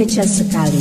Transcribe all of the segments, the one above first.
Kecil sekali.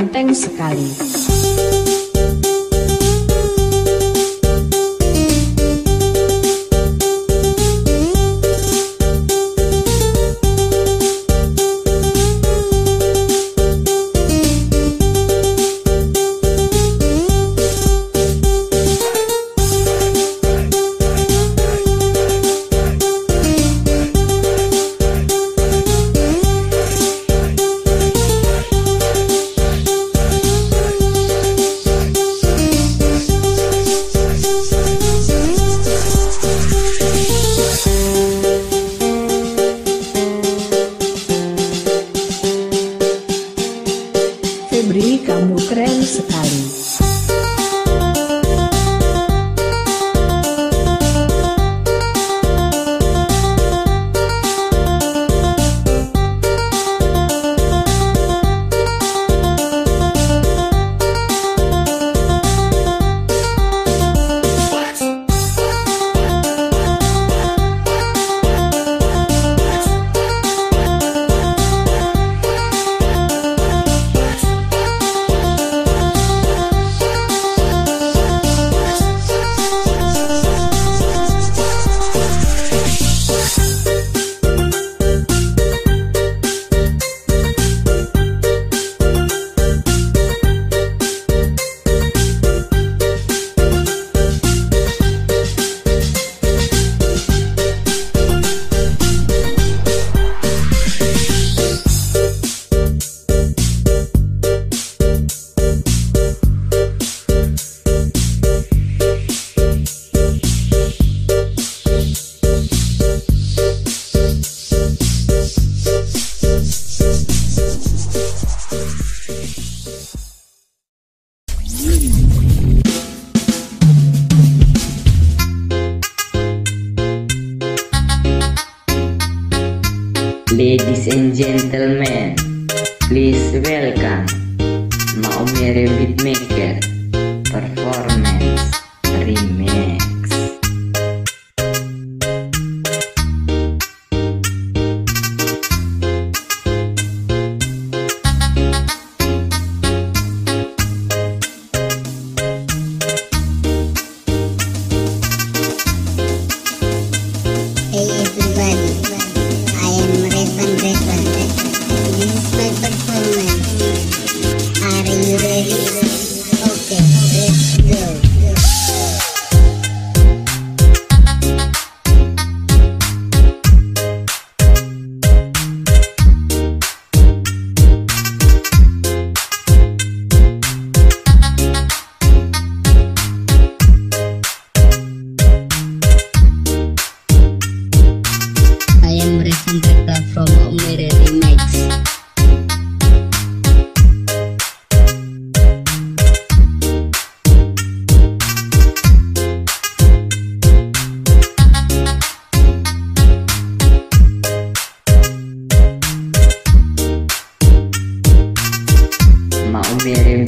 enteng sekali. Ladies and gentlemen, please welcome Maumere Beatmaker perform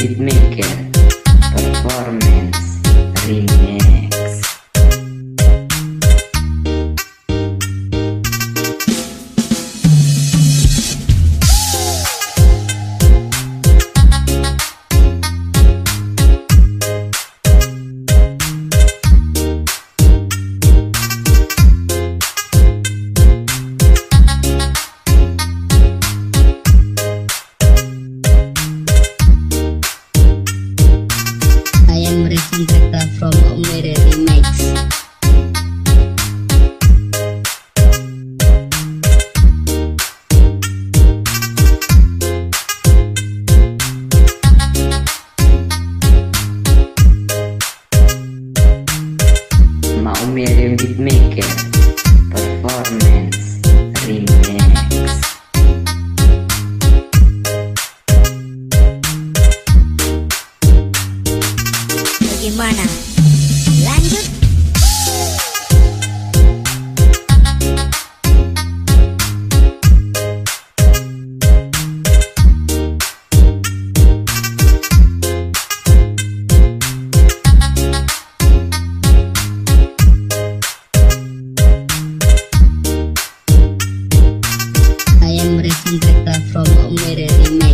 जितने bagaimana. Lanjut. I am Resin Rekta from Umere Remake.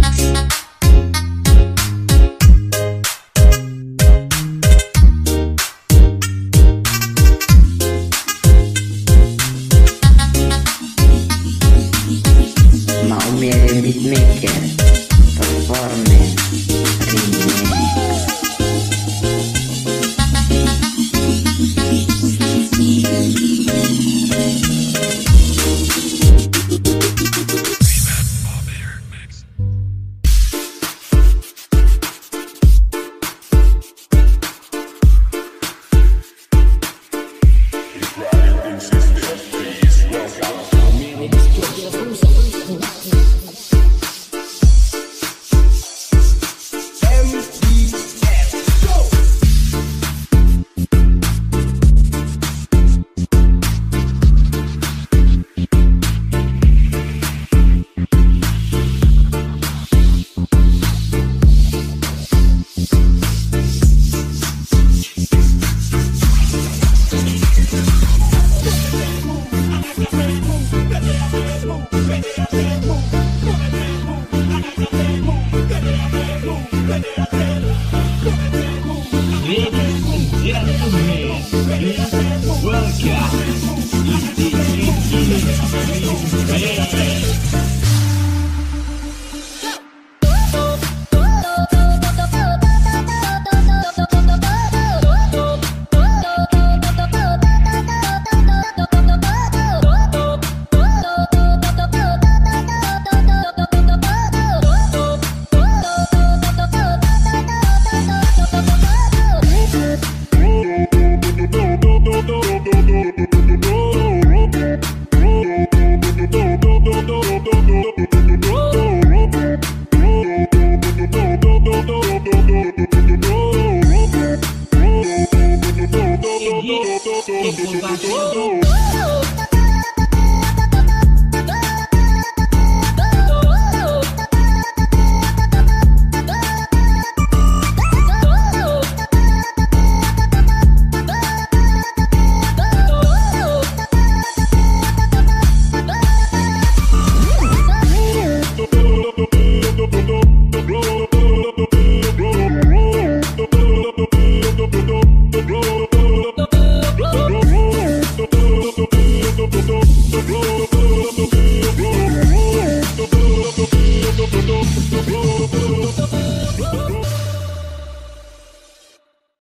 Mix,